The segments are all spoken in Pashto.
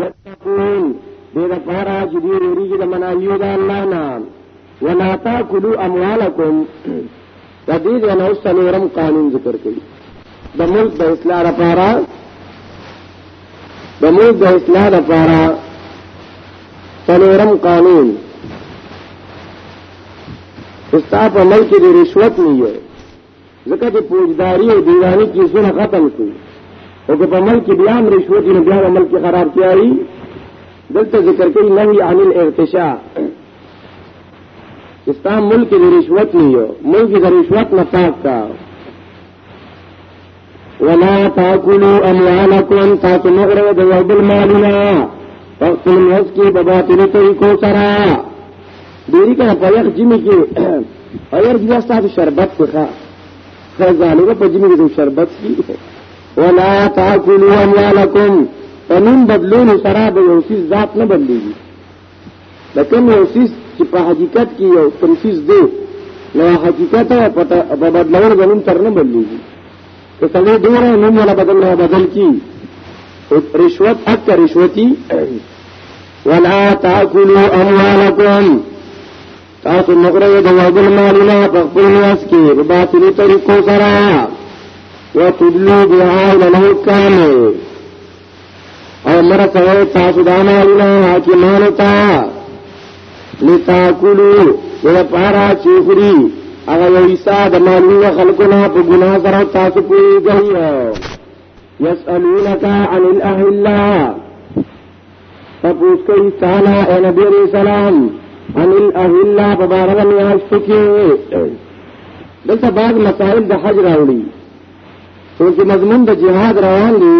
یتقون دې د پارا چې دې وریږي د منایو د الله نه ولا تاكلوا اموالکم د دې د نو سلورم قانون ذکر کړي د ملک د اصلاح لپاره د ملک د اصلاح لپاره سلورم قانون استاپ عمل کې د رشوت نه یو ځکه چې پوجداري او دیواني کې سره ختم شو او که په ملک بیا هم رشوت نه بیا ملک خراب کیایي دلته ذکر کوي نهي عن الاغتشاء اسلام ملک د رشوت نه یو ملک د رشوت نه پاک کا ولا تاكلوا اموالكم تاسو مغره د یو بل مالونه تاسو نوځ کې په باطل طریقو سره ډیری کنه په یخ جمی کې ایر بیا تاسو شربت څخه خزاله په جمی کې شربت کی ولا تاكلوا اموالكم فمن بدلون سراب یو څه ذات نه بدلیږي د کوم یو سیس چې په حقیقت کې یو کوم سیس دی نو حقیقت په بدلولو باندې تر نه بدلېږي که سړی ډېر نوم ولا بدل نه بدل کی رشوت حق رشوتی ولا تاكلوا اموالكم تاسو مغره د وګل مالونه په خپل واس کې په باطلي طریقو سره وتدلوا بها الى الحكام او مر کوي تاسو دا مالونه حاکمان تا لتاکلو ولا پارا چوخري هغه ویسا د مالونه خلکو نه په ګناه سره تاسو پوری گئی یسالونک عن الاهلا تپوس کوي تعالی اے نبی علیہ السلام عن الاهلا ببارغ میاشت کې دلته بعض مسائل د حج راوړي او چې مضمون د جهاد روان دی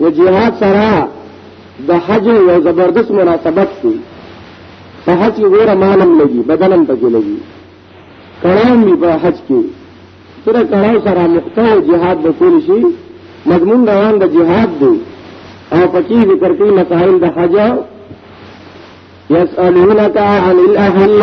نو جهاد سره د حج یو زبردست مناسبت دی په حج کې ګوره مالم لګي بدنم پکې لګي کړاو می په حج کې سره کړاو سره مقتو جهاد به کول شي مضمون روان د جهاد دی او پکې ذکر کوي مسائل د حج یسالونک عن الاهل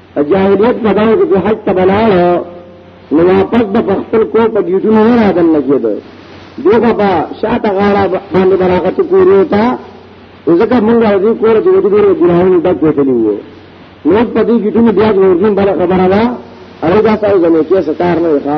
په جاهلیت زمانه کې حج ته بلاړ نو واپس د خپل کو په ډیوټونو نه راغل لګیدو دوی په شاته غاړه باندې براغت کورو ته ځکه موږ راځي کور چې ودی ډیرو ګناهونو ډک وتلی وو نو په دې ډیوټونو بیا ورځم بل خبره ده هغه دا تاسو زموږ کې ستار نه ښه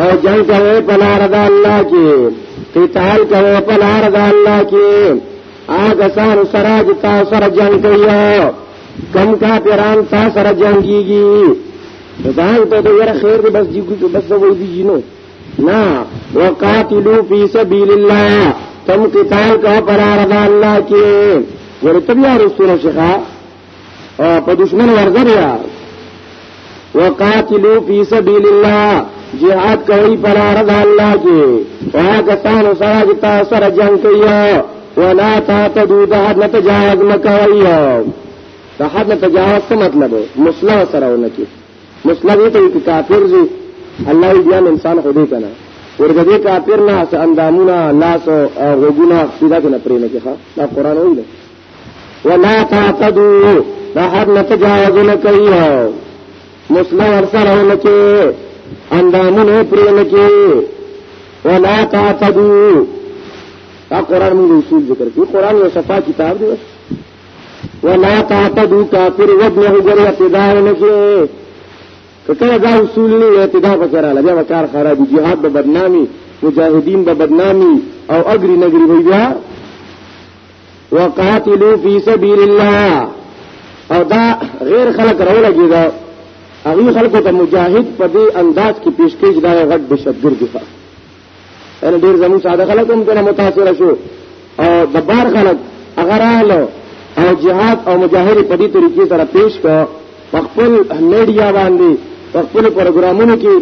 او جنگ کوي په لار د الله کې قتال کوي په لار د الله کې هغه سار سره چې تاسو سره جنگ کوي کم کا پیران تاسو سره جنگ کیږي دا ته ته یره خیر دی بس جی کو بس وې دی جنو نا وقاتلو فی سبیل الله تم قتال کا پر لار د الله کې ورته بیا رسول شيخه او په دشمن ورځر یا وقاتلو فی سبیل الله جهاد کوي پر ارض الله کې او کسانو سره چې تاسو سره جنگ کوي ولا تعتدوا حد نه تجاوز مکوي ته حد نه تجاوز څه مطلب مسلم سره ونکي مسلم یې ته کافر زی الله یې بیان انسان خو دې کنه ورته دې کافر نه اندامونه لاس او غوګونه سیدا کنه پرې نه کیخه دا قران ویل ولا تعتدوا دا حد نه تجاوز نه کوي مسله ور سره نه کوي اندامونه پرې نه کوي ولا تعتدوا دا قران موږ اصول ذکر کوي قران یو صفا کتاب دی ولا تعتدوا کافر وجه غیر اعتداء نه کوي کله دا اصول نه اعتداء وکړه بیا وکړ خراب جهاد به بدنامي مجاهدین به بدنامي او اګری نګری وي بیا وقاتلو فی سبیل الله او دا غیر خلق راولا جی دا اغی خلقو تا مجاہد پا دی انداز کی پیشکیج دا غد بشدگر دی خواہ یعنی دیر زمون ساده خلق هم دینا متاثر شو او دبار خلق اگر آلو او جهاد او مجاهد په دې طریقې سره پیش کو په خپل میډیا باندې په خپل پروګرامونو کې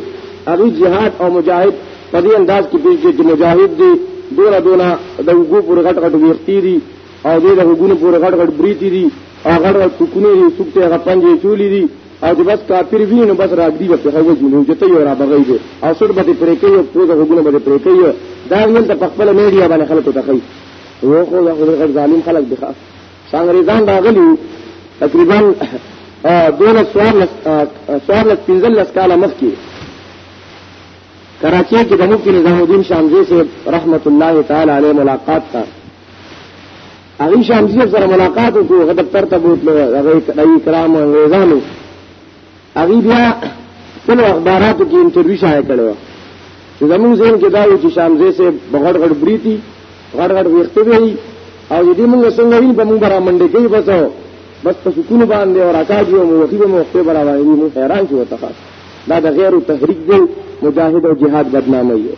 هغه جهاد او مجاهد په دې انداز کې پیش دي چې مجاهد دی دونه دونه د وګو پر غټ غټ ویختي دي او دې د وګونو پر غټ غټ بریتي دي او غټ غټ کوکونه دي څوک ته غپنجې چولې دي او چې بس کافر وی نو بس راګدي به په هوځي نو چې ته یو را بغي دي او سر به پرې کوي او پوزه وګونه به پرې کوي دا موږ ته په خپل میډیا باندې خلکو ته کوي یو خو دا خو ظالم خلک دي انګریزان راغلي تقریبا دونه سوار لس سوار لس پنځل لس کال مخکې کراچۍ کې د مفتی نظام الدین شامزی سے رحمت الله تعالی علیه ملاقات تا هغه شامزی سره ملاقات وکړو غدب ترته بوتلو هغه کرام انګریزانو هغه بیا خپل اخباراتو کې انټرویو شایع کړو چې زموږ زین کې دا و چې شامزه سه بغړ غړ بریتی غړ غړ ویخته وی او دې موږ څنګه ویل په موږ برا منډه کې بسو بس په سکون باندې او راکاږي او موخي به موخته برا باندې موږ حیران شو ته دا د غیر تحریک دی مجاهد او جهاد بدنامه یو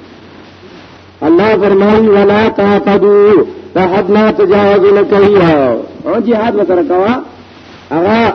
الله فرمایي ولا تعتدوا فحد لا تجاوزوا لكيا او جهاد وسره کوا هغه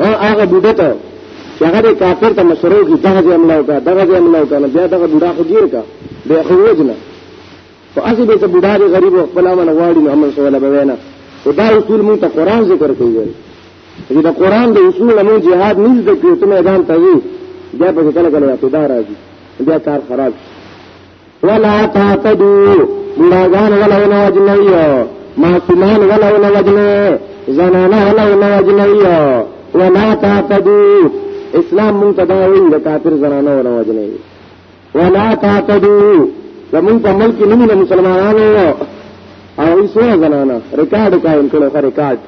او هغه بوډه ته چې هغه کافر ته مشرو کې دغه ځای ملاو کا دغه ځای ملاو کا نو بیا دغه بوډا خو ګیر کا به خو وجنه او اسی به ته بوډا دی غریب او خپل امن واړي نو امن سواله به وینا او دا اصول مونږ ته قران ذکر کوي چې دا قران د اصول مونږ جهاد نه ذکر کوي ته میدان ته وي بیا په کله کله اعتدار راځي بیا کار خراب شي ولا تعتدو بلاغان ولا ولا وجنیو معصومان ولا ولا وجنی زنانا ولا ولا وجنیو ولا تعتدو اسلام مونږ ته دا وایي د کافر زنانه ولا وجنی ولا تعتدو زمونږ په ملک کې نه مسلمانانو او ایسو زنانا ریکارډ قائم کړو خو ریکارډ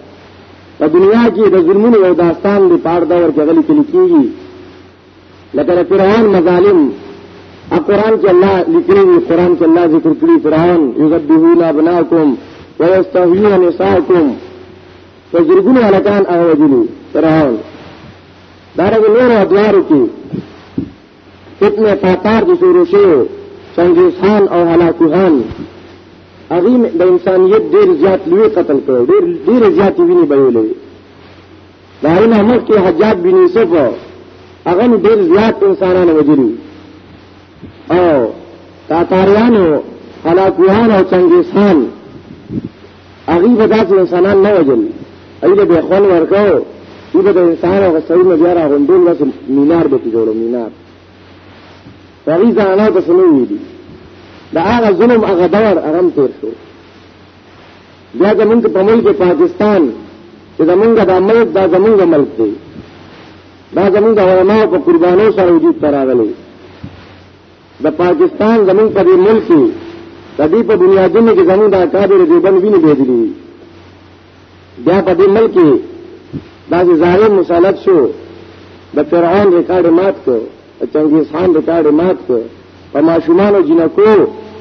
په دنیا کې د ظلمونو او داستان د پاړ دور کې غلي کلی کیږي لکه د فرعون مظالم ا قران کې الله لیکلي دی قران کې الله ذکر کړی فرعون یذبحون ابناکم ويستحيون نساءکم فزرګون الکان او وجلو فرعون دارنګ نور ادوارو کې فتنه فاتار د شروع شو چنگیز خان او هلاکو خان هغه د انسانیت ډیر زیات لوی قتل کړو ډیر ډیر زیات ویني بهولې دارین احمد کې حجاج بن یوسف هغه ډیر زیات انسانانو وجلو او تاتاریانو هلاکوان او چنگیز خان هغه به داسې انسانان نه وجل ایله به خپل ورکاو ایله د انسان او سړي نه بیا راغونډول وس مینار به جوړو مینار هغه ځانو ته سنوي دي دا هغه ظلم هغه دور هغه تیر شو بیا زمونږ په ملک پاکستان چې زمونږ د ملک دا زمونږ ملک دی دا زمونږ علماء په قربانو سره وجود ته راغلي د پاکستان زمونږ په دې ملک کې د دې په بنیادونو کې زمونږ د اکابر دیوبند وینې بهدلي بیا په دې ملک کې دا چې ظالم مسلط شو د فرعون ریکارډ مات کړ چنګیز خان ریکارډ مات کړ په ماشومان او جنکو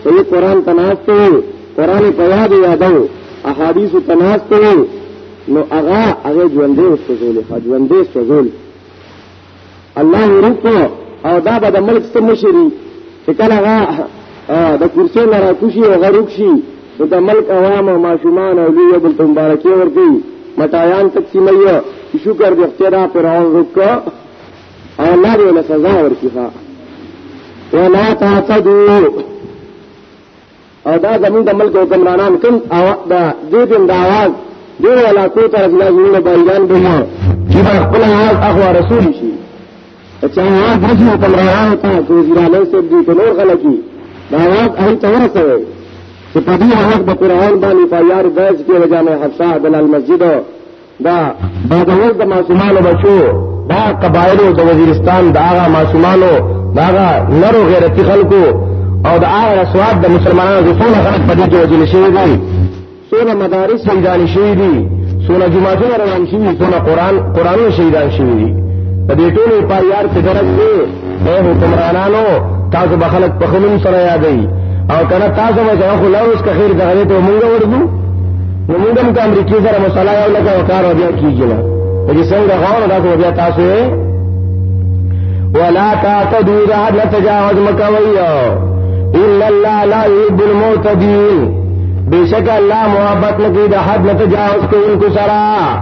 چې قران تناسته قران په یاد یادو احادیث تناسته نو هغه هغه ژوندې وسوزول ژوندې وسوزول الله ورکو او دا به د ملک څخه مشري چې کله هغه د کرسي نه راکوشي او غروک شي نو د ملک عوام او ماشومان او لوی بل ته مبارکي ورکړي مټایان تقسیمایو شکر د اختیار پر اون رکو او الله دې له سزا ورکړي ها ولا تعتدوا او دا زمون د ملک حکمرانان کوم او دا دې دې د आवाज دې ولا کو تر الله زمون باندې به مو چې خپل حال اخو رسول شي چې هغه د حکمرانانو ته چې وزیرانو سره دې نور غلطي دا आवाज هغه ته ورسوي چې په دې وخت د قرآن باندې په یار داج کې وجانه حفصه بلال مسجد دا بادوز د ماشومانو بچو دا قبایلو د وزیرستان دا هغه ماشومانو دا هغه نرو غیرتی خلکو او دا هغه رسوات د مسلمانانو د ټول خلک په دې کې وجل شوی دی څونه مدارس شهیدان شوی دي څونه جماعتونه روان شوی څونه قران قران شهیدان شوی دي په دې ټول پایار څخه درځي اے حکمرانانو تاسو به خلک په خلون سره یادوي او کنه تاسو به ځان خلاص که خیر دغه ته مونږ ورغو نو مونږ هم کوم ریکی سره مصالح او لکه وکړ او بیا کیږي نه چې څنګه غواړو دا خو بیا تاسو ولا تعتدوا ذا لا تجاوز مکويو ان الله لا يحب المعتدين بشک الله محبت نکی دا حد نتجاوز کو ان کو سرا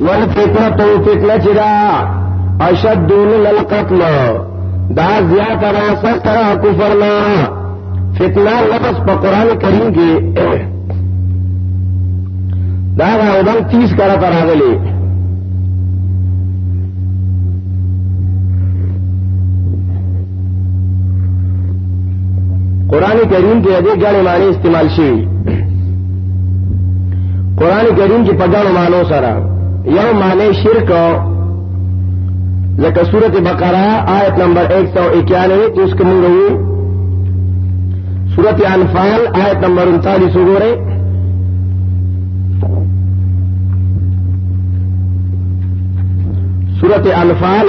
والفتنه تو فتنه چې دا اشد من القتل دا زیات را سره کفر نه فتنه لفظ په قران کریم کې دا راوړل 30 کرا پر راغلي قران کریم کې دې ګڼې معنی استعمال شوی قران کریم کې په ګڼو معنی سره یو معنی شرک لکه سورت بقرہ آیت نمبر 191 اس کے منگ ہوئی سورت انفال آیت نمبر انتالیس ہو گو رہے سورت انفال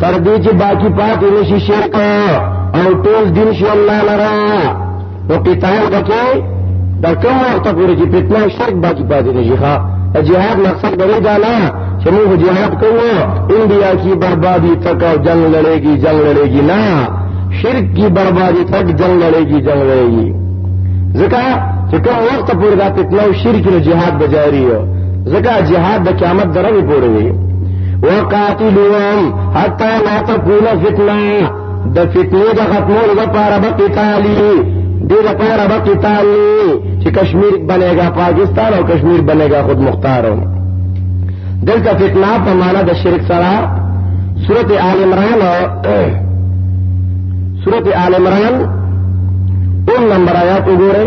تر دې چې باقی پاتې نشي شرک او ټول دین شي الله لرا نو قتال وکړي دا کوم وخت پورې چې فتنه شرک باقی پاتې نشي ښا جهاد مقصد غوړي دا نه چې موږ جهاد کوو انډیا کی بربادی تک او جنگ لړے گی جنگ لړے گی نه شرک کی بربادی تک جنگ لړے گی جنگ لړے گی ځکه چې کوم وخت پورې دا فتنه او شرک له جهاد بجاری یو ځکه جهاد د قیامت درې پورې وي وقاتلوهم حتا لا تكون فتنه د فتنې د ختمولو لپاره به قتالي دې لپاره به قتالي چې کشمیر بنېګا پاکستان او کشمیر بنېګا خود مختار هو دلته فتنه په معنا د شرک سره سورته آل عمران سورته آل عمران اون نمبر آیات وګورئ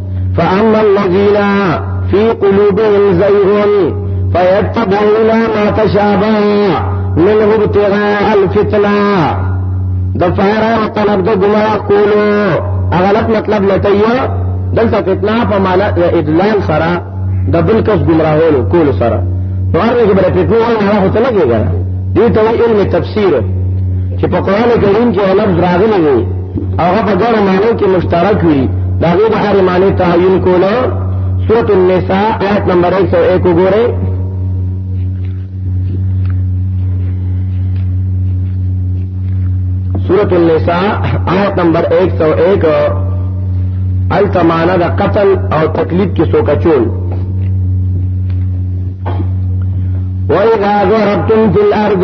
فاما الذين في قلوبهم زيغ فيتبعون ما تشابه منه ابتغاء الفتنه د فارا طلب د ګما کولو غلط مطلب لټیو دلته فتنه په معنا ادلال سره د بل کس ګمراهول کول سره نو هغه کې بل فتنه ولا هغه ته لګیږي دې ته علم تفسیر چې په قران کریم کې لفظ راغلی دی هغه په ګڼو معنی کې مشترک وي د هغې د هرې معنی تعین کولو سورة النساء آیت نمبر 101 وګورئ سورة النساء آیت نمبر 101 التمانه د قتل او تکلیف کې سوکچول وَإِذَا ضَرَبْتُمْ فِي الْأَرْضِ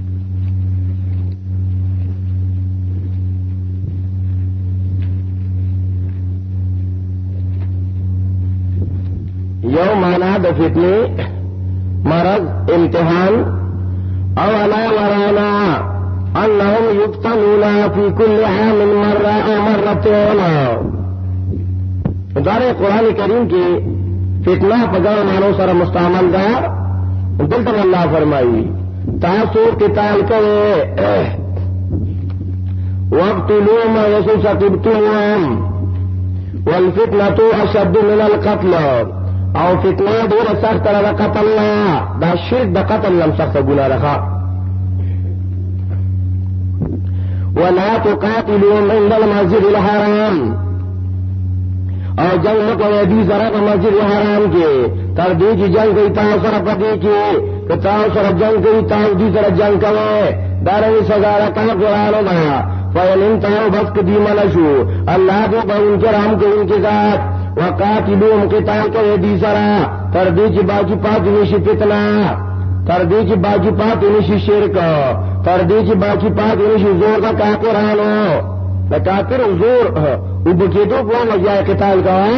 یو معنا د فتنې مرض امتحان او لا ورانا انهم يفتنون في كل عام مره او مرتين دار قران کریم کې فتنه په ځای مانو سره مستعمل ده دلته الله فرمایي تاسو قتال کوي وقت لوم وسو سقبتم والفتنه اشد من القتل او فتنه ډیره سخت ده قتل نه دا شرک د قتل لم سخت ګناه ده ولا تقاتلون عند المسجد الحرام او جنگ نکوي دي سره په مسجد الحرام کې تر دې چې جنگ کوي تاسو سره پدې کې که تاسو سره جنگ کوي تاسو دې سره جنگ کوي دا رنګ سزا راکړه قرآن دا فإن انتهوا بس کدی مل شو الله دې په ان کې رحم کوي کې ذات وقاتلوهم قتال کوي دې سره تر دې چې باقی پاتې نشي فتنه تر دې چې باقی پاتې نشي شرک تر دې چې باقی پاتې نشي زور دا کافرانو دا کافر زور وبکېدو په مزه قتال کوي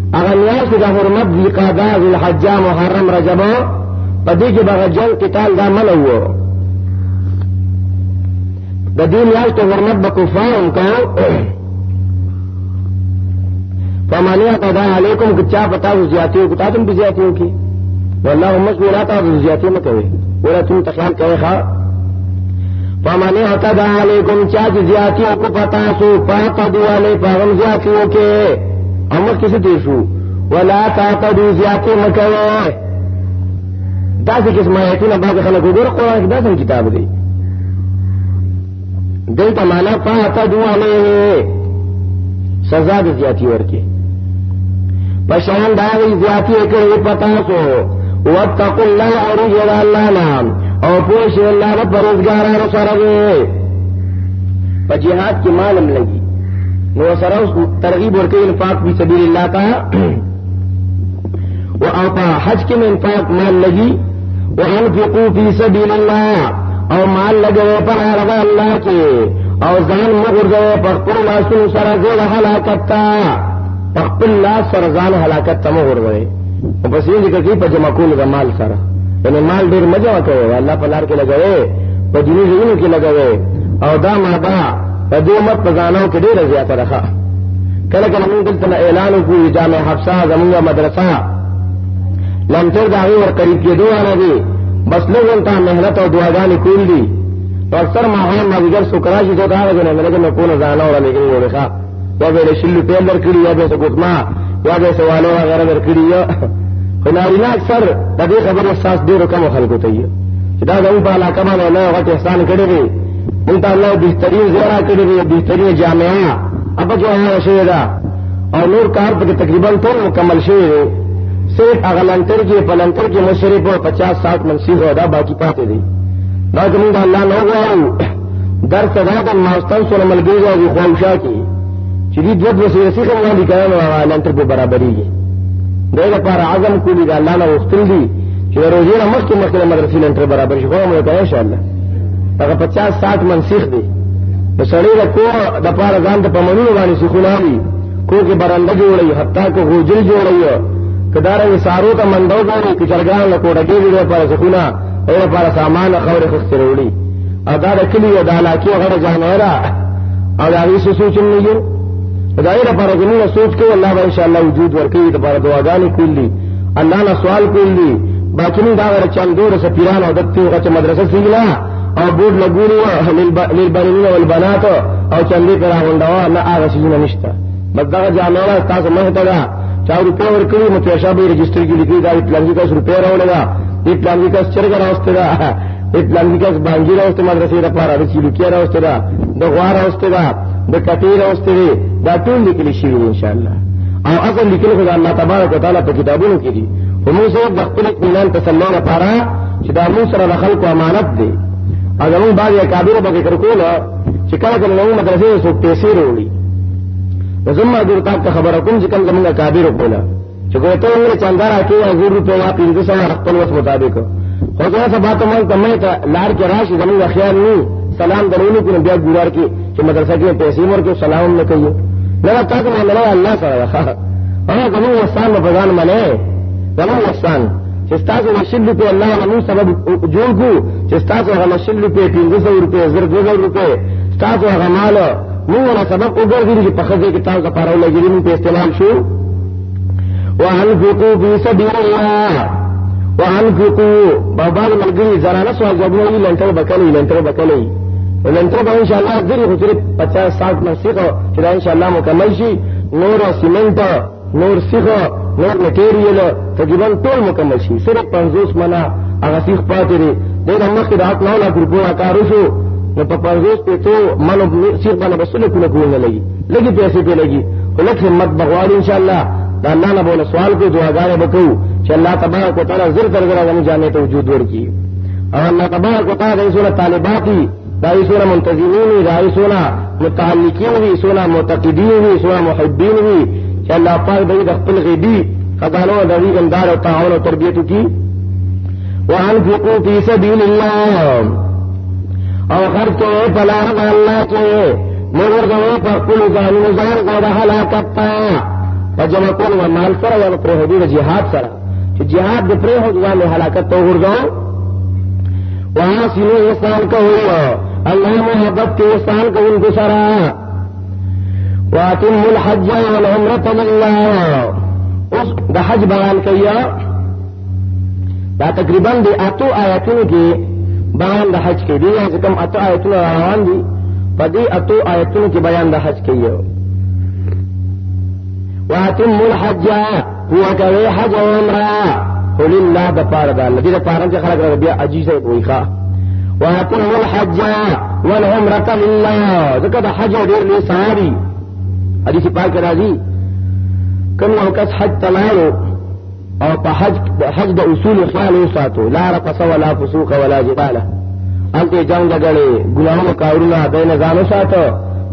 هغه میاشت د حرمت دی قادا ذل حج محرم رجب په دې کې به جنگ قتال دا منو وو د دې میاشت حرمت به کفار هم کا فمانه قضا علیکم که چا پتا و زیاتیو کو تاسو به زیاتیو کی والله مسؤولات او زیاتیو نه کوي ولا تم تخیل کوي ښا فمن اعتدى عليكم چا زیاتی کو پتا سو پاتا دیواله پاغم زیاتی وکي امر کې څه تیر شو ولا تعتدوا زیاتې مکوئ داسې قسمه آیتونه بعضې خلک وګوره قرآن کې داسې کتاب دی دلته معنا فاعتدوا علیه سزا د زیاتي ورکې په شان دا وی زیاتي کړې پتا سو واتقوا الله او رجل الله نام او پوښ الله په روزګارانو سره په جهاد کې مالم لګي نو سره اوس ترغیب ورکړي انفاق په سبیل الله ته او او په حج کې انفاق مال لګي او انفقوا فی سبیل الله او مال لګوي په هغه الله کې او ځان مغرزوي په خپل لاسونو سره ګول هلاکت تا په خپل لاس سره ځان هلاکت ته مغرزوي او پسې دې کې په جمع کول د مال سره یعنی مال ډیر مزه کوي الله په لار کې لګوي په دیني ژوند کې لګوي او دا ماده په دې امت په ځانو کې ډېره زیاته ده کله کله موږ دلته اعلان وکړو جامع حفصه زموږه مدرسه لم تر دا غي ور قریب کېدو نه دي بس له ولته مهنت او دعاګانې کول دي اکثر ما هم ما وګر سکرا شي ته دا غوښنه مې لګنه کو نه ځانو را لګي ورخه یا به شلو پیل درکړي یا به سکوتما یا به سوالو وغیرہ درکړي یا خنارینه اکثر د دې خبرو احساس ډیرو کم خلکو ته یي چې دا زموږ په علاقه باندې نه غټ احسان کړی دی ان ته الله بهترین زرا کړی دی بهترین جامعه هغه جوړه شوې ده او نور کار په تقریبا ټول مکمل شوی دی صرف هغه لنټر کې په لنټر کې مشرف او 50 60 منصیب او دا باقی پاتې دي دا زموږ د الله نو غواړو در صدا د ماستان سره ملګری او خوښا کې چې دې دوه دوه سره څه مو لیکل او هغه لنټر به برابرېږي دا لپاره عزم کولی دا الله نو وختل دي چې روزي نه مخکې مخکې مدرسې لنټر برابر شي خو موږ ته ان شاء الله هغه 50 60 من سیخ دی نو سړی له کو د پاره ځان ته پمنو باندې سیخونه وي کو کې برنده جوړي حتی کو غوجل جوړي کدارې سارو ته مندو غوړي چې چرګان له کوټه کې دی پاره سیخونه او لپاره سامان خورې خسته وروړي او دا د کلی او د علاقې غړ ځانورا او دا هیڅ سوچ نه یو دا یې لپاره زموږ سوچ کوي الله به ان شاء الله وجود ورکړي د لپاره دعاګانې کوي الله نه سوال کول دي باقي نه دا ور چل دور سپیران او دته او چې مدرسه سیګلا او بورډ لګولو للبنین والبنات او چندې پر غونډوا نه هغه سيزونه نشته بس دا جامعه تاسو مه ته دا چا روپې ورکړي مو پیسې به رجسٹر کې لیکي دا پلان کې تاسو روپې راولګا دې پلان کې تاسو چرګ راوستي دا اسلامي کس باندې راوسته مدرسې د پاره د چیلو کې راوسته دا د غوار راوسته دا د کټې راوسته دی دا ټول لیکل شي ان شاء الله او اصل لیکل خو الله تبارک وتعالى په کتابونو کې دي او موږ سره د خپل اطمینان تسلی لپاره چې دا موږ سره د خلکو امانت دی او زموږ بعض اکابر به ذکر کول چې کله کله موږ مدرسې څوک پیسې وروړي زما درته خبره کوم چې کله موږ اکابر کوله چې کوی ته موږ چنده راکې او زر روپۍ یا پنځه سوه خپل وس مطابق خو زه سبا ته موږ ته مې ته لار کې راشي زموږ خیال نه سلام درونی کړو بیا ګورار کې چې مدرسه کې پیسې ورکړو سلام نه کوي نه تا ته مې نه الله سره ښه هغه زموږ وسان په ځان منه زموږ وسان چې تاسو مشل په الله موږ سبب جوړ کو چې تاسو هغه مشل په 1500 روپے زر 2000 روپے تاسو هغه مال موږ ولا سبق وګرځېدو چې په ښځې کې تاسو لپاره ولګېدو موږ په استعمال شو وانفقوا في سبيل الله وانفقوا بابا ملګري زرانه سوال جوابونه وي لنټر بکلې لنټر بکلې لنټر به ان شاء الله ګری خو صرف 50 60 مرسیخه چې ان شاء الله مکمل شي نور سیمنټ نور سیخه نور مټیریل تقریبا ټول مکمل شي صرف 50 منا هغه سیخ پاتې دی د مخکې د حق نه لا ګروپونه کار وشو نو په 50 په تو منو سیخ باندې بسله کونه کول نه لګي لګي پیسې په لګي ولکه همت بغوال ان شاء الله دا الله نه بوله سوال کو دعاګانې وکړو چې الله تبارک وتعالى زر درګره غني جامې ته وجود ورکړي او الله تبارک وتعالى د سورۃ طالبات دای سونه منتظرین وی دای سونه متعلقین وی سونه معتقدین وی سونه محبین وی چې الله پاک دې د خپل غیبی خزانو د دې امدار او تعاون او تربیت کی وانفقوا فی سبیل الله او خرچ په لار د الله کې نور غو په خپل ځان ځان غو د هلاکت په جمع کول مال سره او په جهاد سره چې جهاد د پرې هو ځوان هلاکت ته ورځو واسلو احسان کوو الله محبت کې احسان کوونکو سره واتم الحج والعمرة لله اوس د حج بیان کوي دا تقریبا د اتو آیاتونو کې بیان د حج کې دی چې کوم اتو آیاتونه روان دي په دې اتو آیاتونو کې بیان د حج کوي واتم الحج وکوي حج او عمره قل الله د پاره د الله دې د پاره چې خلک راغلي بیا عجیزه وي ښا ويقول الحج والعمرة لله ځکه د حج ډېر لوی ثواب دی حدیث پاک راځي کوم یو کس حج ته لاړو او په حج حج د اصول خیال وساتو لا رفث ولا فسوق ولا جدال انته جنگ غړې ګلانو کارونه د نظام ساتو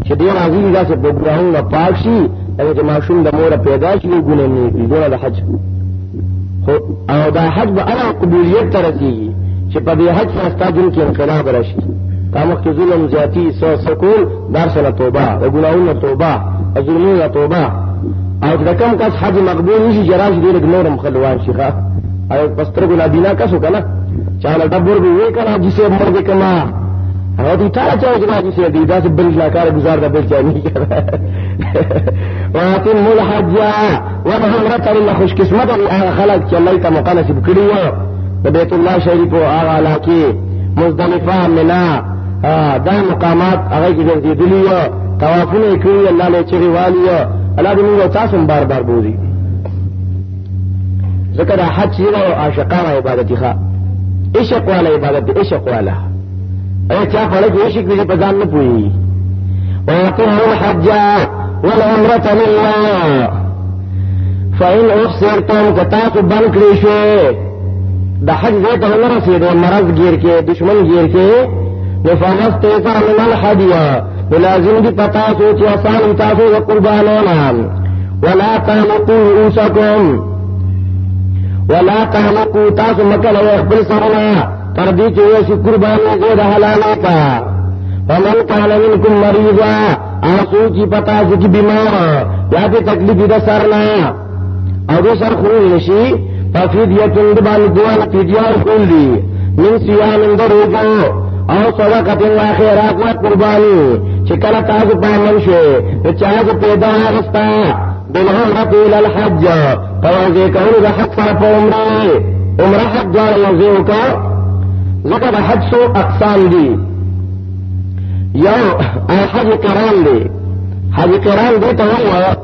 چې ډېر عظیم داسې په ګلانو پاک شي هغه چې ماشوم د مور پیدا شي ګونه نه دي دونه د حج خو او دا حج به انا قبولیت ته رسیږي چې په دې حج سره ستاسو کې انقلاب راشي تا مخکې ظلم زیاتی سو سکول دار سره توبه او ګناونه توبه او ظلمونه توبه او د کم کس حج مقبول نشي جراج دې لګ نورم خلوان شي ښا او پستر ګنا بنا کسو کنه چاله دبر به وې کنه چې سه مرګ کما هغه دې تا چا جراج سه دې دا بل لا کار گزار دا بل چا نه واتم الحج والعمرة لله خوش قسمت هغه خلق چې الله ته مقاله سب کړی و د بیت الله شریف او هغه علاقه مزدلفه منا دا مقامات هغه کې ګرځېدلی و توافونه کړی الله له چغي والی الله دې موږ تاسو بار بار بوزي ځکه دا حج یو عاشقانه عبادت دی ښا عشق والا عبادت دی عشق والا اے چا په لګ عشق دې په ځان نه پوي ويقول الحج والعمرة لله فإن أبصرتم كتاك بنكري شو دا حج دې ته نه رسیدو مرض گیر کې دشمن گیر کې نفاست ته من الحدیه لازم دی پتا سو چې آسان تاسو و قربانونا ولا تهلكوا رؤوسكم ولا تهلكوا تاسو مکه له خپل سره تر دې چې یو شي قربانو کو د حلالو کا فمن كان منكم مريضا آسو چې پتا سو چې بیمار یا دې تکلیف دې سرنا او دې سر خو نشي تفیدیه تند باندې دوه فدیار کول دي من سیان اندروګو او صدقه الله خیرات و قربانی چې کله تاسو په عمل شي چې تاسو پیدا غستا دلهم رفیل الحج توازی کولو دا حق سره په عمره عمره حق جوړ وزیو کا ځکه د حج سو اقسام دي یو حج کرام دی حج کرام دی ته وایي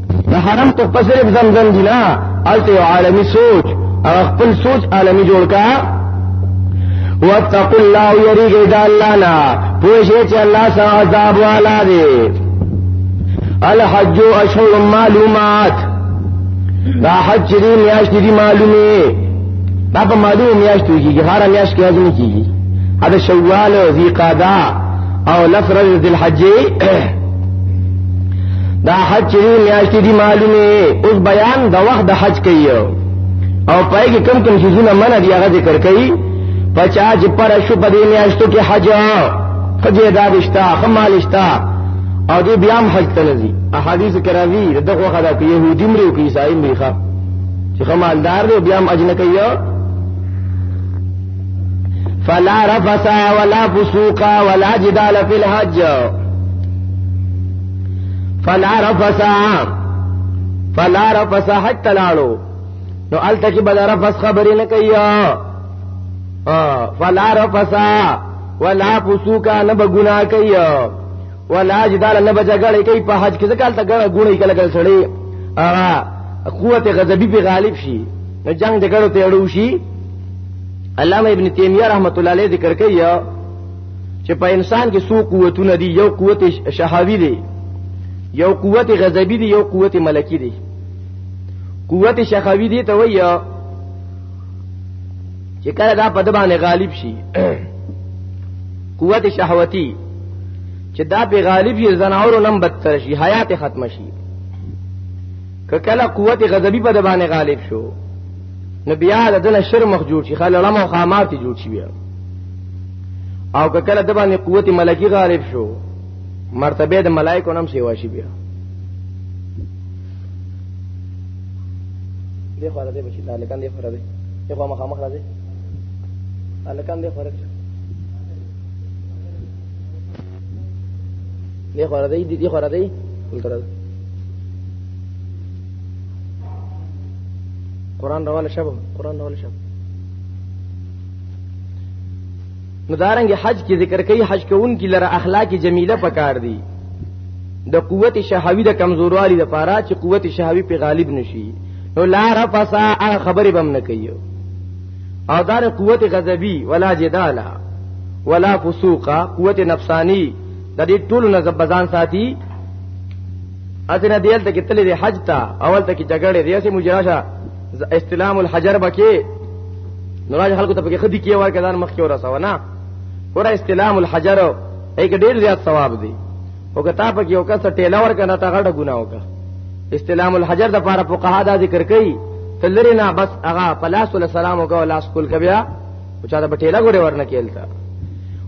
د حرم ته پسرب زمزم دی نه الته یو عالمی سوچ او خپل سوچ عالمی جوړ کا واتقوا الله یریږي د الله نه پوښی چې الله سره عذاب والا دی الحج اشهر معلومات دا حج دې میاشت دې معلومه دا په معلومه میاشت کېږي هر میاشت کې اذن کېږي دا شوال او ذی قعده او لفرج ذی الحجې دا حج چې میاشتې دي معلومه اوس بیان د وخت د حج کوي او پای کې کم کم چیزونه منع دي هغه ذکر کوي پچا چې پر شو په دې میاشتو کې حج خدای دا دشتا خمال اشتا او دې بیا هم حج ته نزي احادیث کراوی دغه وخت دا کې يهودي مري او کې عیسائی مري ښا چې خمالدار دی بیا هم اجنه کوي فلا رفسا ولا فسوقا ولا جدال فی الحج فلا رفسا فلا رفسا حج تلاړو نو الته کې بل رفس خبرې نه کوي فلا رفسا ولا فسوقا نه بګنا کوي ولا جدال نه بجګړې کوي په حج کې ځکه الته ګړه ګړې کله کله سړې هغه قوت غضبی په غالب شي نو جنگ جګړو ته اړو شي علامه ابن تیمیه رحمت الله علیه ذکر کوي چې په انسان کې څو قوتونه دي یو قوت شهوي دی یو قوت غضبي دی یو قوت ملکی دی قوت شهوي دی ته وایي چې کله دا په دبانې غالب شي قوت شهوتی چې دا به غالب یې زناورو نم بدتر شي حیات ختم شي که کله قوت غضبی په دبانې غالب شو نو بیا د دنه شرمخ جوړ شي خلل علماء خامات جوړ شي بیا او که کله د باندې قوت ملکی غالب شو مرتبه د ملائکو نم سیوا شي بیا دی خو راځي بچی لکان دی خو راځي دی خو مخه مخ راځي لکان دی خو راځي دی خو راځي دی خو راځي قرآن روان شبم قرآن روان شبم نو دارنګ حج کې ذکر کوي حج کوون کې لره اخلاق جمیله پکار دي د قوت شهوی د کمزوروالي د پاره چې قوت شهوی په غالب نشي نو لار فسا خبرې بم نه کوي او دار قوت غضبی ولا جدالا ولا فسوقا قوت نفسانی د دې ټولو نه زبزان ساتي اذن دیل ته کې تل دې حج تا اول ته کې جګړه دې سه مجراشه استلام الحجر بکې نوراج خلکو ته پکې خدي کې ور کدان مخ کې ورسونه ور استلام الحجر ایک ډیر زیات ثواب دی او که تا په یو کس ټیلا ور کنه تا غړ ګنا وکا استلام الحجر د پاره فقها دا ذکر کوي تلری نه بس هغه پلاس ول سلام وکا او لاس کول کبیا او چا د ټیلا ګوره ورنه کېلتا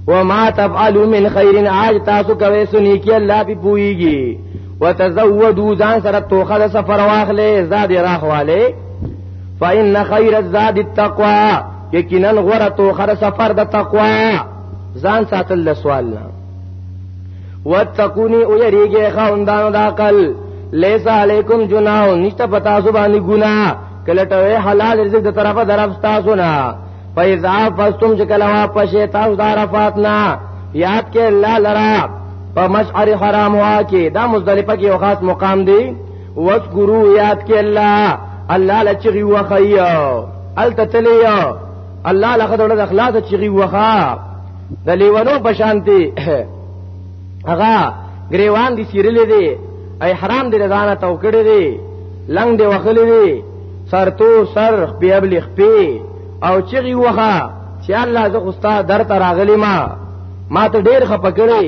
وما تفعلوا من خير عاج تاسو کوي سني کې الله به پويږي وتزودوا ځان سره توخه د سفر واخلې زاد راخواله فإن خير الزاد التقوى یقینا غره توخه د سفر د تقوا ځان ساتل سوال نه واتقونی او یریږي خاوندانو د عقل لیس علیکم جناح نشته پتا سو باندې ګنا کله ته حلال رزق د طرفه درف تاسو نه فیضا فستم چې کله واپس تاسو د عرفات نه یاد کې الله لرا په مشعر حرام واکه دا مزدلفه کې یو خاص مقام دی واذکروا یاد کې الله الله لچغي وخیا التتلیو الله لخد ولد اخلاص چغي وخا د لیونو په شانتي هغه گریوان دي سیرلې دي احرام دې ځانه تو کړې دي لنګ دې وخلې دي سر تو سر خپل خپې او چغي وها چې الله زه خوستا در تر اغلی ما ما ته ډیر خپکړې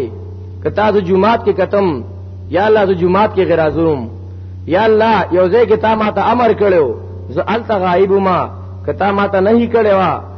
کتا د جمعات کې کتم یا الله د جمعات کې غرازوم یا الله یو ځای کې تا ما ته امر کړو زه الته غایب ما کتا ما ته نه کړې وا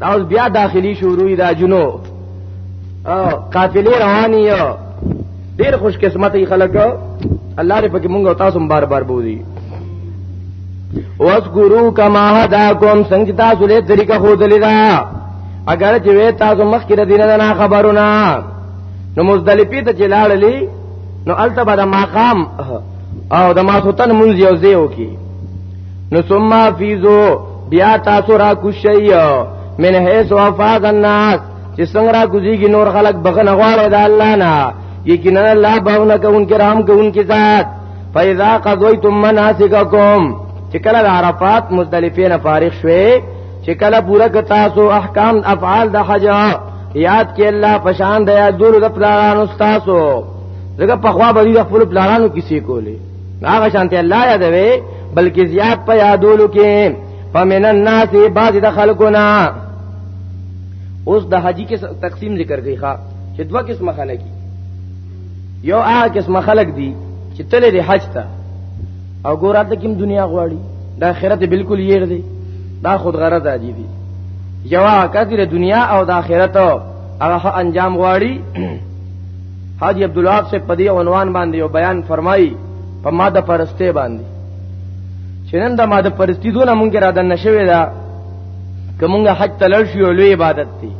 دا اوس بیا داخلي شروع دا جنو او قافلې رواني یو ډیر خوش قسمت ای خلک الله دې پکې مونږ او تاسو بار بار بوزي واذکروا کما هداکم څنګه تاسو له طریقه خو دلیدا اگر چې وې تاسو مخکې د دینه نه خبرونه نو مزدلفی ته چلاړلې نو الته به د مقام او د ماسوتن منځ یو ځای وکي نو ثم فیزو بیا تاسو را کوشي من حيث وفاق الناس چې څنګه را کوزيږي نور خلق بغنه غواړي د الله نه یقینا الله باونه کوونکی رحم کوونکی ذات فاذا قضيتم مناسککم چې کله د عرفات مزدلفه نه فارغ شوي چې کله پورا ک تاسو احکام افعال د حج یاد کې الله پشان د یادولو د پلانانو تاسو دغه په خوا باندې خپل پلانانو کیسې کولې هغه شانته الله یادوي بلکې زیات په یادولو کې فمن الناس بعض د خلقنا اوس د حاجی کې تقسیم ذکر کوي ښا چې دوه قسمه خلک یو هغه قسمه خلک دي چې تل د حج ته او ګورات د کوم دنیا غواړي د آخرت بالکل یې دی دا خود غرض دی دي یو کثیر دنیا او د آخرت هغه انجام غواړي حاجی عبدالوهاب سے پدی عنوان باندې یو بیان فرمایي په ماده پرسته باندې چې نن د ماده پرستی دونه مونږ را د نشوي دا کومه حج تلل شي او لوی عبادت دی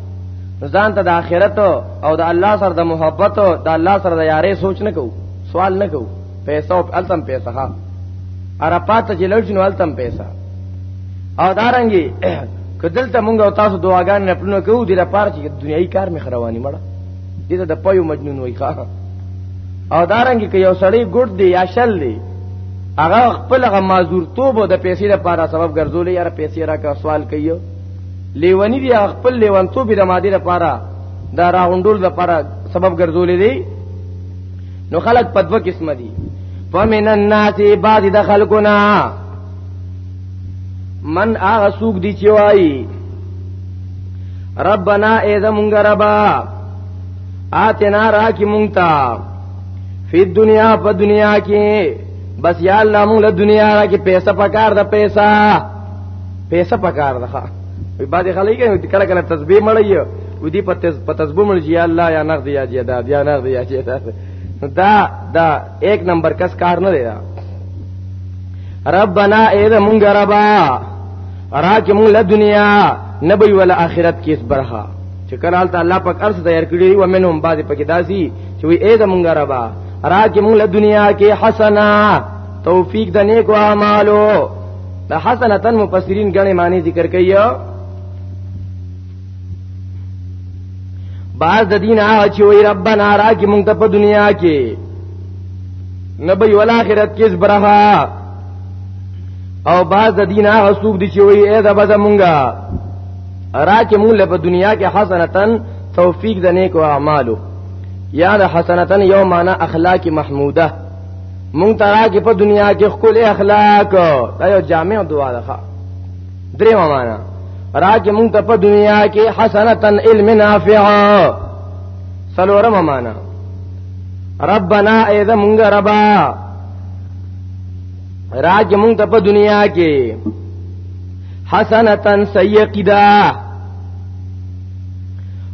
ځان ته د آخرت او د الله سره د محبت او د الله سره د یارې سوچ نه کو سوال نه کو پیسې او التم پیسې ها عرفات چې لړ شنو التم پیسې او دارنګي کدل ته مونږ او تاسو دعاګان نه پلو کو د لپاره چې دنیوي کار مخ رواني مړه دې د پيو مجنون وای ښا او دارنګ کې یو سړی ګډ دی یا شل دی هغه خپل غ معذور توب د پیسې لپاره سبب ګرځولې یار پیسې راکا سوال کوي لیونی دی خپل لیوان توب د ماده لپاره دا راغونډول لپاره سبب ګرځولې دی نو خلق په دوه قسم دي فمن الناس بعض د خلقنا من هغه سوق دی چې وای ربنا اذا مونږ ربا آتنا را کی مونږ تا فی دنیا په دنیا کې بس یا الله مونږ له دنیا را کې پیسې پکار ده پیسې پیسې پکار ده وی بعد خلک کله کله تسبیح مړی و دې په تسبیح مړ یا الله یا نقد یا جیداد یا نقد یا جیداد دا دا ایک نمبر کس کار نه دی ربنا اے د مونږ ربا راکه مونږ له دنیا نبی ول اخرت کې برها چې کله الله پاک ارس تیار کړی و منهم بعد پکې داسي چې وی اے د مونږ ربا راکه مونږ له دنیا کې حسنا توفیق د نیکو اعمالو د حسنتن مفسرین غني معنی ذکر کوي باز د دین هغه چې وی ربنا راکی مونږ ته په دنیا کې نبی ول اخرت کې زبرها او باز د دین هغه سوق دي چې وی اې دا بز مونږه راکی مونږ له په دنیا کې حسنتن توفیق د نیکو اعمالو یا د حسنتن یو معنا اخلاق محموده مونږ ته راکی په دنیا کې خپل اخلاق دا یو جامع دعا ده درې معنا راکه مونږ ته په دنیا کې حسنتن علم نافعا سلورم معنا ربنا اذا مونږ ربا راکه مونږ ته په دنیا کې حسنتن سیقدا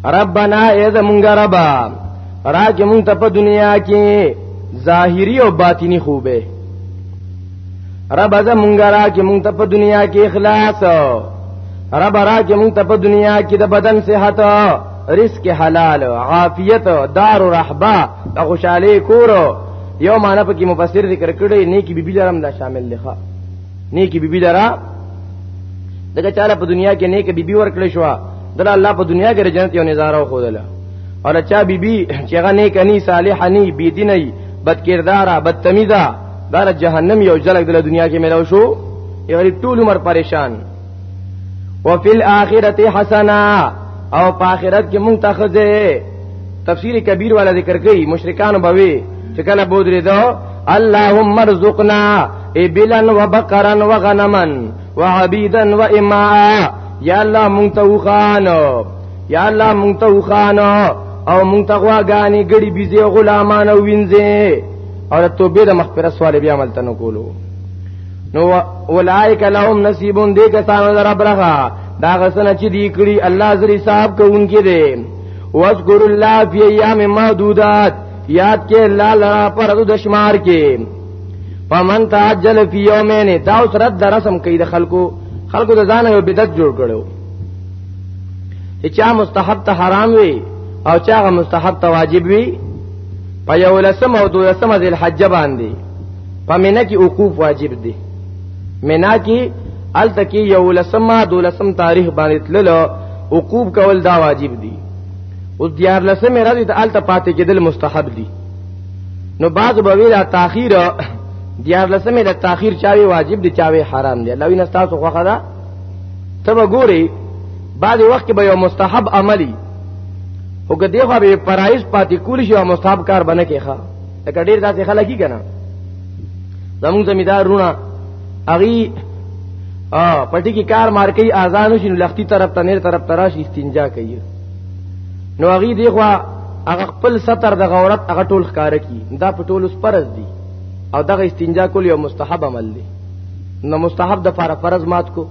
ربنا اذا مونږ ربا راکه مونږ ته په دنیا کې ظاهری او باطینی خوبه رب از مونږ را کې مونږ ته په دنیا کې اخلاص رب را کې مونږ ته په دنیا کې د بدن صحت رزق حلال عافیت دار و رحبه د خوشاله کور یو معنی په کې مفسر ذکر کړی نیکی بیبی لرم دا شامل لخوا نیکی بیبی لرا دغه چاله په دنیا کې نیکی بیبی ورکړې شو دل الله په دنیا کې جنت یو نظاره خو دله او چا بیبي چې هغه نیک ني صالح ني بي دي نه بد کردار بد تمیزه دا د جهنم یو جلګ د دنیا کې ملو شو یعنی ټول عمر پریشان وفي الاخره حسنا او په اخرت کې مونږ ته خزه تفسیر کبیر والا ذکر کوي مشرکان بوي چې کله بودري دو اللهم ارزقنا ابلا وبقرا وغنما وعبيدا واماء یا الله مونږ ته وخانو یا الله مونږ ته وخانو او مونږ ته غواګانی ګړي بيزي غلامان او وینځي او د توبې د مغفرت سوال بیا عمل تنو کولو نو اولائک لهم نصیبون دې کسانو در برغه دا غسنه چې دی کړی الله زری صاحب کوونکی دی واذکر الله فی ایام معدودات یاد کې الله لرا پر د شمار کې فمن تعجل فی یومین دا اوس رد در رسم کوي د خلکو خلکو د ځان یو بدعت جوړ کړو چې چا مستحب ته حرام وي او چا مستحب ته واجب وي په یولسم او دولسم ذل حج باندې په مینا کې وقوف واجب دی مینا کې ال تکي یولسم دولسم تاریخ باندې تللو وقوف کول دا واجب دی او دیار لسم راځي ته ال پاتې کېدل مستحب دی نو بعض بویل تاخير دیار لسم د تاخير چاوي واجب دی چاوي حرام دی لوي نستاسو خوخه دا تب ګوري بعض وخت به یو مستحب عملی او که دی خو به فرایض پاتې کول شي او مستحب کار بنه کې ښه لکه ډیر داسې خلک کی کنه زموږ زمیدار رونه اغي ا پټی کی کار مار کوي اذان شي لختی طرف ته نیر طرف ته راشي استنجا کوي نو اغي دی خو هغه خپل ستر د غورت هغه ټول ښکار کی دا په ټول اس پرز دي او دغه استنجا کول یو مستحب عمل دی نو مستحب د فار فرض مات کو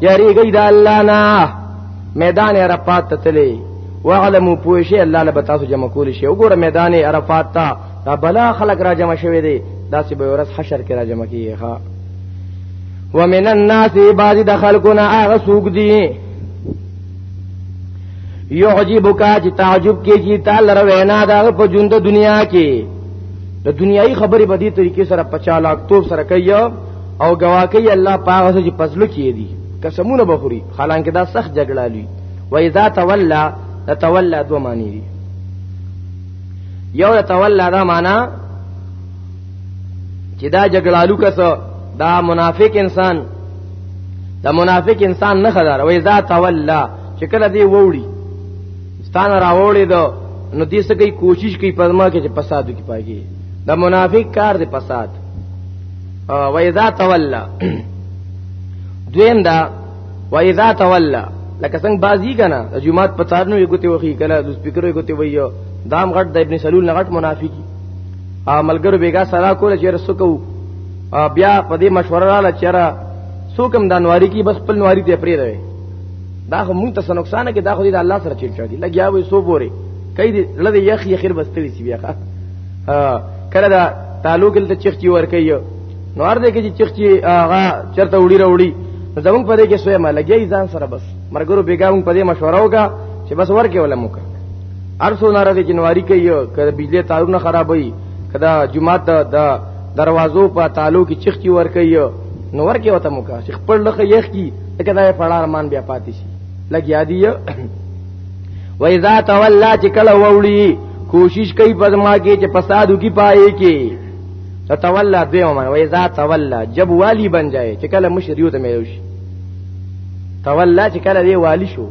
یریږي د الله نه میدان عرفات ته تللی واعلموا پوښي الله له تاسو جمع کول شي وګوره میدان عرفات ته دا بلا خلق را جمع شوی دی دا چې به ورځ حشر کې را جمع کیږي ها ومن الناس بعض د خلقنا هغه سوق دي يعجبك چې تعجب کې چې تعالی را وینا دا په ژوند دنیا کې د دنیایي خبرې بدی طریقې سره 50 لاک توپ سره کوي او گواکی الله پاغه چې پسلو کې دي قسمونه بخوري حالانکه دا سخت جګړه لوي و اذا تولى تولى دو معنی دي یو تولى دا معنا چې دا جګړه لو کس دا منافق انسان دا منافق انسان نه خدار و اذا تولى چې کله دی ووړي ستانه راوړي دو نو دې سکه کوشش کوي پدما کې چې فساد کی پاږي دا منافق کار دی فساد و اذا تولى دویم دا و اذا تولى لکه څنګه بازی کنا جمعات پتارنو یو ګوتې وخی کله د سپیکرو ګوتې ویو دام غټ د ابن سلول نه غټ منافقی عملګرو بیګا سره کول چې رسکو بیا په دې مشوره را لچره سوکم د انواری کی بس خپل نواری ته پری دی دا خو مونږ ته نقصان کې دا خو دې الله سره چیل چا دي لګیا وې سو بوري کای دې لدی یخ یخیر بستلی سی بیا کله دا تعلق له چخچی ور کوي نو ارده کې چې چخچی هغه چرته وړي راوړي زمون په دې کې سوې ما لګي ځان سره بس مرګرو بیګاون په دې مشوره وکا چې بس ورکه ولا موکا ارسو ناره دې جنواري کوي کله بجلی تارونه خرابوي کدا جمعه د دروازو په تعلق کې چخچی ور کوي نو ورکه وته موکا چې خپل لخه یخ کی کدا یې پړار مان بیا پاتې شي لګیا دی و اذا تولى چې کله ووړي کوشش کوي په ما کې چې فسادو کې پائے کې تتولى دیومن و اذا تولى جب والی بن جائے چې کله مشریو ته ملو شي تولى چې کله دی والی شو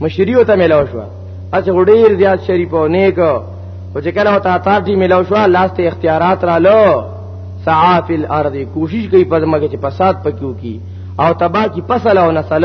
مشریو ته ملو شو اڅ غډیر زیات شریف او نیک او چې کله وتا تار دی ملو شو لاس ته اختیارات را لو سعافل ارض کوشش کوي په ما کې چې فساد پکيو کی او تبا کی فصل او نسل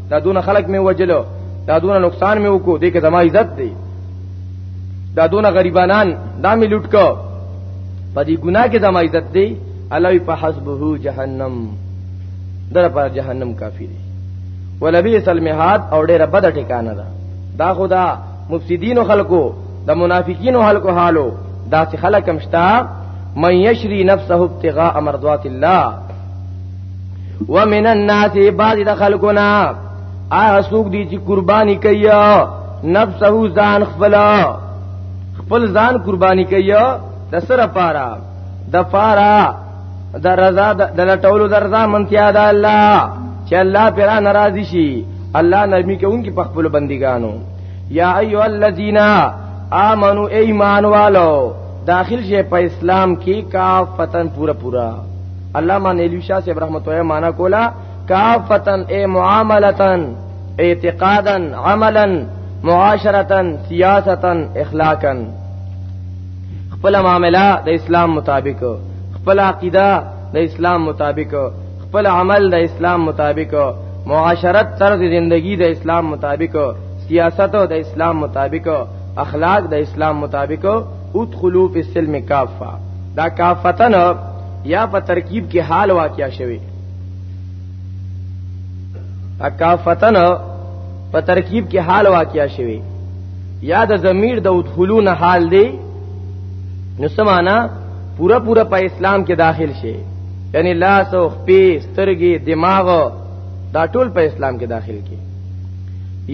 دا دون خلق می وجلو دا دون نقصان می وکړو دې کې زما عزت دی دا دون غریبانان دا می لوټ کو په دې ګناه کې زما عزت دی الله په حسبه جهنم در پر جهنم کافی دی ولبی سلمحات او ډیره بد ټکانه ده دا خدا مفسدین خلکو د منافقین خلکو حالو دا چې خلک مشتا من یشری نفسه ابتغاء مرضات الله ومن الناس بعض د خلقنا هغه څوک دي چې قرباني کوي نفسه ځان خپل خپل ځان قرباني کوي د سره پارا د پارا د رضا د لټولو د رضا منتیا د الله چې الله پر ناراضي شي الله نرمي کوونکی په خپل بندګانو یا ایو الذین آمنو ایمان والو داخل شي په اسلام کې کافتن پورا پورا علامہ نیلوی شاہ صاحب رحمت الله معنا کولا کافتن اے معاملتن اعتقادا عملا معاشرتا سیاستا اخلاقا خپل معاملہ د اسلام مطابق خپل عقیده د اسلام مطابق خپل عمل د اسلام مطابق معاشرت طرز زندگی د اسلام مطابق سیاست د اسلام مطابق اخلاق د اسلام مطابق ادخلوا فی السلم کافه دا کافتن یا په ترکیب کې حال واقع شوی اکافتن په ترکیب کې حال واقع شوی یا د ضمیر د ادخلون حال دی نو سمانا پورا پورا په اسلام کې داخل شي یعنی لاس او خپې سترګې دماغ دا ټول په اسلام کې داخل کې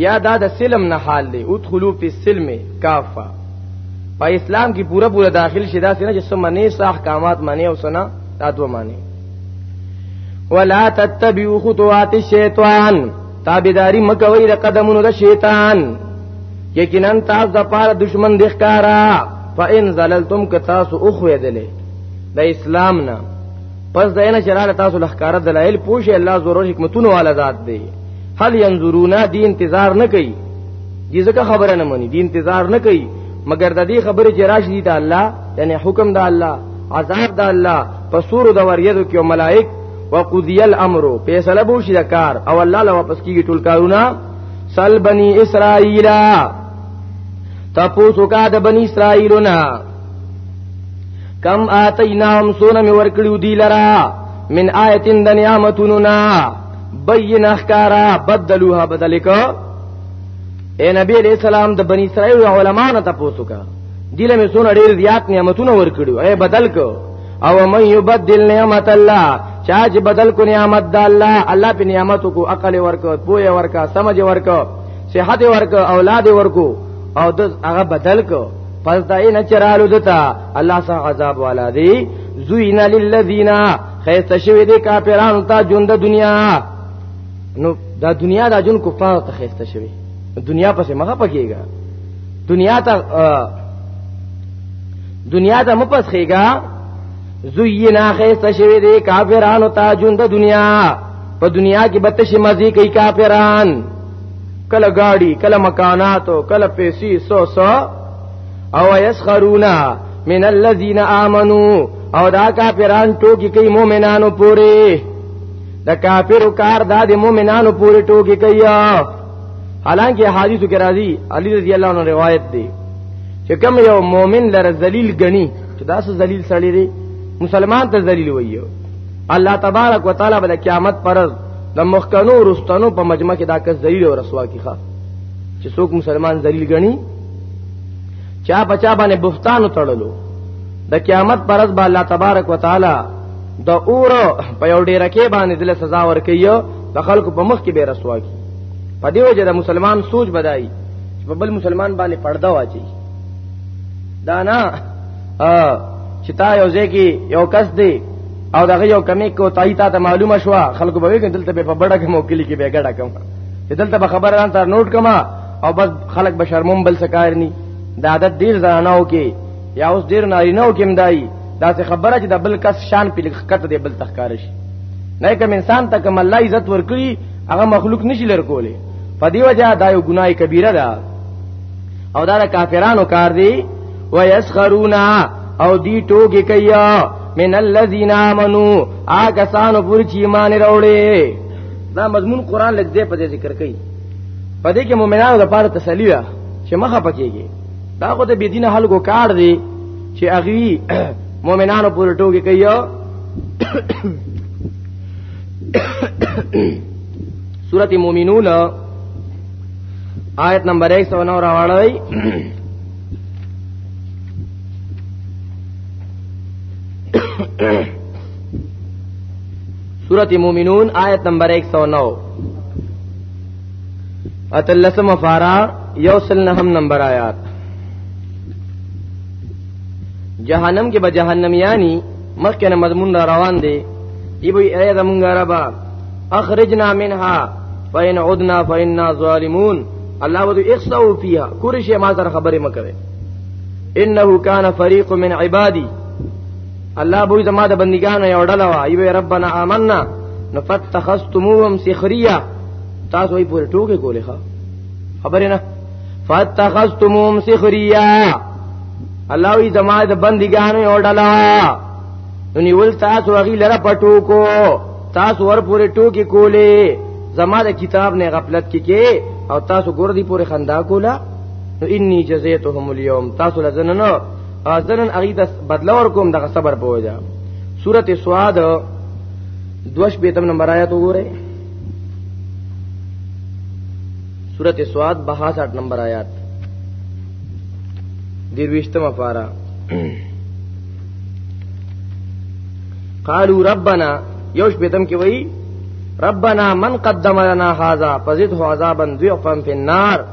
یا دا د سلم نه حال دی ادخلوا فی السلم کافه په اسلام کې پورا پورا داخل شي دا سینه چې سم نه صح احکامات معنی او سنا دا دوه معنی ولا تتبعوا خطوات الشیطان تابعداري مکوئ د قدمونو د شیطان یقینا تاسو د پاره دشمن د ښکارا فإن زللتم کتاسو اخویدلې د اسلام نه پس د نه شراله تاسو لخکاره دلایل پوښي الله زور حکمتونو والا ذات دی هل ينظرون دی انتظار نه کوي دي ځکه خبره نه مانی دي انتظار نه کوي مګر د دې خبرې چې راشي دي د الله یعنی حکم د الله عذاب د الله پسور د وریدو کې ملائک وقضی الامر فیصله بو شي د کار او الله له واپس کیږي ټول کارونه سل بنی اسرائیل تاسو کا د بنی اسرائیلنا کم آتیناهم سونه می ورکړو دی لرا من آیتین د نعمتونو نا بین اخکارا بدلوها بدلکو اے نبی علیہ السلام د بنی اسرائیل علماء نه تاسو کا دله می سونه ډیر زیات نعمتونه ورکړو اے بدل کو او من یبدل نعمت الله چا چې بدل کو نعمت د الله الله په نعمت کو عقل ورکو پوهه ورکا سمج ورکو صحت ورکو اولاد ورکو او د هغه بدل کو پس دا نه چرالو دتا الله سره عذاب والا دی زوینا للذین خیست شوی دی کافرانو ته ژوند دنیا نو دا دنیا د جن کفار ته خسته شوی دنیا پسې مخه پکېږي دنیا ته دنیا ته مپس خېږي زینا خسته شوی دی کافرانو ته جون د دنیا په دنیا کې به تشي مزي کوي کافران کله گاڑی کله مکاناتو کله پیسې سو سو او یسخرونا من الذین آمنو او دا کافران ټوکی کوي مؤمنانو پوره د کافرو کار دا د مؤمنانو پورې ټوکی کوي حالانکه حدیثو کې راځي علی رضی الله عنه روایت دی چې کوم یو مؤمن لره ذلیل غني چې دا څه ذلیل سړی دی مسلمان ته ذلیل وایو الله تبارک وتعالى بل قیامت پرز د مخکنو رستنو په مجمع کې دا کس ذلیل او رسوا کیخه چې څوک مسلمان ذلیل غني چا بچا باندې بهتان تړلو د قیامت پرز با الله تبارک وتعالى د اور په یو ډیر کې باندې دله سزا ورکیو د خلکو په مخ کې به رسوا کی په دې وجه د مسلمان سوچ بدای چې په بل مسلمان باندې پرده واچي دا نه چې تا یو ځکه یو کس دی او دغه یو کمی کو تای تا ته معلومه شو خلکو به وی دلته په بڑا کې موکلی کې به ګډه کوم دلته به خبر ران تر نوٹ کما او بس خلک به شرموم بل سکار ني د عادت ډیر زنانو کې یا اوس ډیر نارینو کې مدای دا څه خبره چې د بل کس شان په لکت دی بل تخکار شي نه کوم انسان ته کوم الله عزت ورکړي هغه مخلوق نشي لر کوله په دی وجه دا یو ګناي کبیره ده او دا د کافرانو کار دی ويسخرونا او دی ټوګه کیا من الذين امنوا آګه سانو پور چې ایمان راوړي دا مضمون قران لږ دې په ذکر کوي په دې کې مؤمنانو لپاره تسلی ده چې مخه پکېږي دا خو د بيدینه حلقو کار دی چې هغه مؤمنانو پورې ټوګي کوي سورت مومنون آیت نمبر 109 راوړی سورت مومنون آیت نمبر 109 اتلسم فارا یوسل نهم نمبر آیات جهنم کې به جهنم یانی مخکې نه مضمون را روان دی ایبو ای زمونږ ربا اخرجنا منها فإن عدنا فإنا ظالمون الله ودو اخسو فيها کورشه ما سره خبرې مکوي انه کان فريق من عبادي الله بوې زما د بندګانو یو ډله وا ایوه ربنا آمنا نو فتخستموهم سخریا تاسو یې پورې ټوکې کولې ښا خبرې نه فتخستموهم سخریا الله وی زما د بندګانو یو ډله نو نیول تاسو هغه لره پټو کو تاسو ور پورې ټوکې کولې زما د کتاب نه غفلت کې کې او تاسو ګور دی پورې خندا کولا نو انی جزیتهم اليوم تاسو لزننو ازرن اغي د بدلا ور کوم دغه صبر په وجه سورته سواد دوش بیتم نمبر آیات وګوره سورته سواد 62 نمبر آیات دیروشتمه پارا قالو ربنا یوش بیتم کې وای ربنا من قدم لنا هذا فزده عذابا ضعفا في النار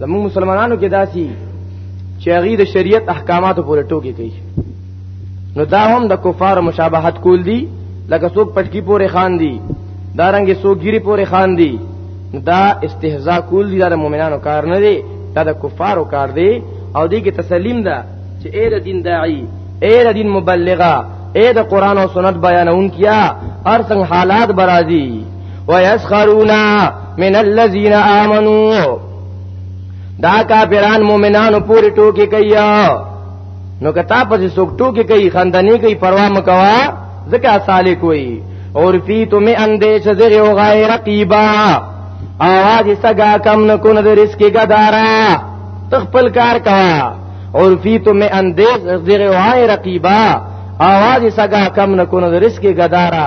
زموږ مسلمانانو کې داسي چې هغه د شریعت احکاماتو پورې ټوکی کوي نو دا هم د کفار مشابهت کول دي لکه څوک پټکی پورې خان دي دا رنګ څوک ګيري پورې خان دي دا استهزاء کول دي د مؤمنانو کار نه دي دا د کفارو کار دي او دې کې تسلیم ده چې اے د دین داعی اے د دین مبلغه اے د قران او سنت بیانون کیا ارسنګ حالات برازي ويسخرون من الذين آمنوا دا کافران مؤمنانو پوری ټوکی کوي نو کتا پس سوک ټوکی کوي خندنی کوي پروا مکوا ځکه سالک وي اور فی تم اندیش زغی و غای رقیبا آواز سگا کم نکو ندر اس کی گدارا تخپل کار کوا اور فی تم اندیش زغی و غای رقیبا آواز سگا کم نکو ندر اس کی گدارا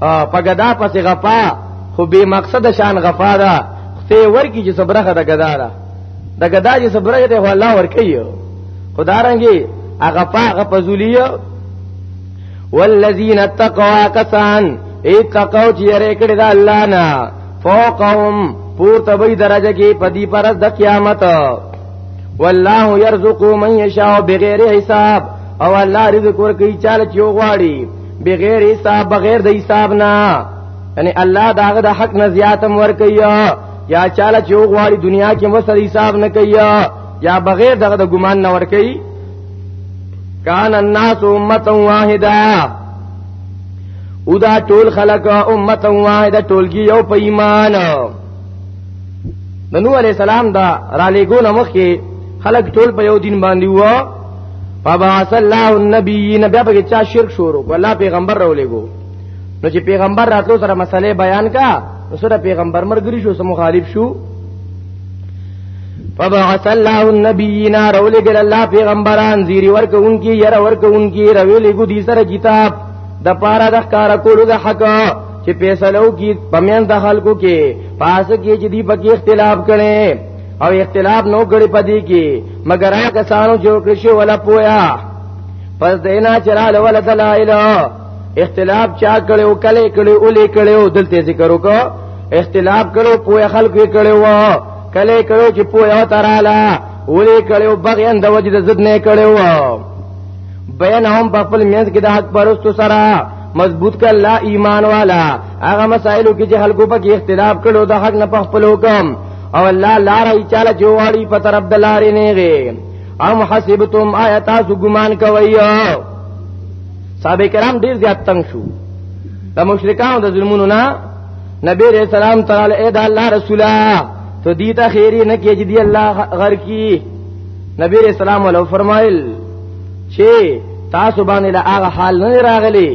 په غدا پسې غپا خو به مقصد شان غفا ده خو ورکی چې صبرخه د غدا ده د غدا چې صبرخه ته الله ورکی خدارنګي هغه په هغه پزولیه والذین اتقوا کسان اتقوا چې یې کړی دا الله نه فوقهم پورته به درجه کې پدی پر د قیامت والله يرزق من يشاء بغیر حساب او الله رزق ورکړي چاله چې وغواړي بغیر حساب بغیر د حساب نه یعنی الله داغه د حق نه زیاتم ور کوي یا چاله چې وغواړي دنیا کې مسر حساب نه کوي یا بغیر دغه د ګمان نه ور کوي کان الناس امه واحده او دا ټول خلق امه واحده ټولګي یو په ایمان د نوح علی السلام دا را لګو نمخ کې خلق ټول په یو دین باندې وو فبعث الله النبیین بیا به چا شرک شروع کو الله پیغمبر راولېګو نو چې پیغمبر راتلو سره مسئله بیان کا نو سره پیغمبر مرګري شو سم مخالف شو فبعث الله النبیین راولېګل الله پیغمبران زیری ورکوونکی یره ورکوونکی راولېګو دي سره کتاب د پارا د ښکار کولو د حق چې فیصلو کی پمن د خلکو کې پاس کې چې دی پکې اختلاف کړي او اختلاف نو غړي پدې کې مگر هغه کسانو جوړ کړی شو ولا پویا پس دینا چرال ولا دلائل اختلاف چا کړي او کله کړي او لې کړي او دلته ذکر وکړو اختلاف کړو پویا خلق یې کړي و کله کړو چې پویا تراله ولې کړي او بغیان د وجد زد نه کړي و بیان هم په خپل میز کې د حق پرستو سره مضبوط کړه لا ایمان والا هغه مسائلو کې چې خلکو په اختلاف کړو د حق نه په خپل حکم او الله لار ای چاله جوړی په طرف د لارې نه غي ام حسبتم آیات تاسو ګمان کوي صحابه کرام ډیر زیات تنگ شو د مشرکانو د ظلمونو نه نبی رسول الله تعالی اې د الله رسولا ته دې ته خیری نه کې چې دی الله غر کی نبی رسول الله ولو فرمایل چې تاسو باندې لا هغه حال نه راغلی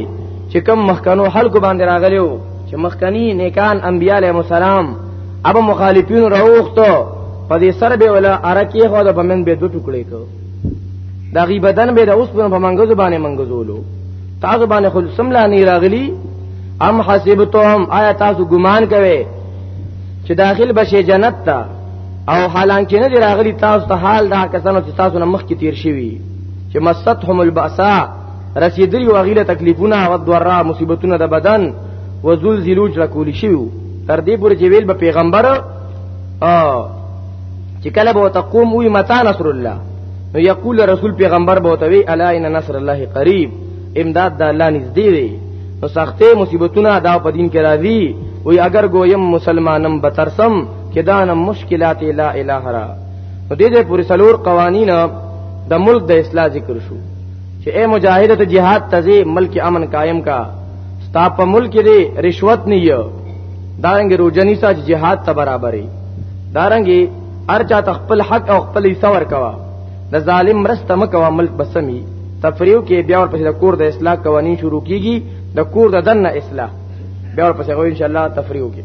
چې کوم مخکنو خلکو باندې راغلیو چې مخکنی نیکان انبیاء علیهم السلام اب مخالفین راوختو په دې سر به ولا ارکی خو د بمن به دوه ټوکړې کو دا غي بدن به د اوس په منګزو باندې منګزولو تاسو باندې خل سملا نه راغلی ام حسبتم آیا تاسو ګمان کوئ چې داخل بشي جنت ته او حالانکه نه دی راغلی تاسو ته حال دا کسانو چې تاسو نه مخکې تیر شوی چې مستهم الباسا رسیدلی او غیله تکلیفونه او دورا مصیبتونه د بدن و زلزلو جره کولی شي تر دې پورې چې ویل به پیغمبر او چې کله به تقوم وي متا نصر الله نو یقول رسول پیغمبر به توي الا ان نصر الله قریب امداد د الله نږدې دی نو سختې مصیبتونه دا په دین کې راځي وي اگر ګویم مسلمانم بترسم کې دانم مشکلات لا اله را نو دې دې پوری سلور قوانین د ملک د اصلاح ذکر شو چې اے مجاهد ته jihad تزي ملک امن قائم کا ستا په ملک دی رشوت نه یو دارنګ روجنی ساج jihad ته برابرې دارنګي ارچا تخپل حق او خپل حصہ ورکوا د دا ظالم مرسته مکوا ملک بسمی تفریو کې بیا ورپسې د کور د اصلاح قوانین شروع کیږي د کور د دنه اصلاح بیا ورپسې غو ان شاء الله تفریو کې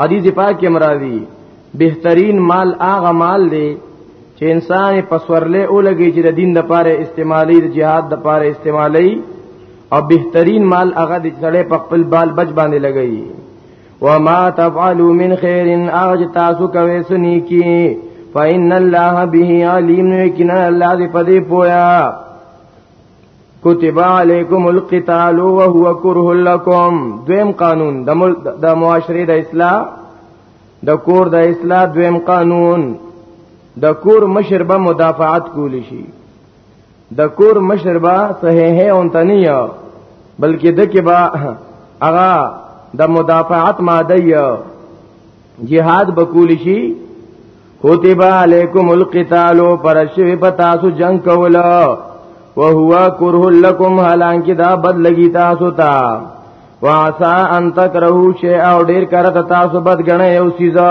حدیث پاک امراضی بهترین مال هغه مال دی چې انسان په سورلې اولګي چې د دین د پاره استعمالي د جهاد د پاره استعمالي او بهترین مال هغه د ځړې په خپل بال بچ باندې لګي وما تفعلوا من خير اج تاسو کوي سني کی فإن الله به عليم یقینا الله دې پدې پویا کتب علیکم القتال وهو کرہ لکم دویم قانون د مل د معاشره د اصلاح د کور د اصلاح دویم قانون د کور مشربه مدافعت کول شي د کور مشربه صحیح اون تنیا بلکې د کې با هغه د مدافعت ماده جهاد بکول شي کتب علیکم القتال پر شوی پتا سو جنگ کولا وهو کرہ لکم حالانکه دا بد لګی تاسو ته واسا ان تکرهو شی او ډیر کرت تاسو بد غنه یو سیزا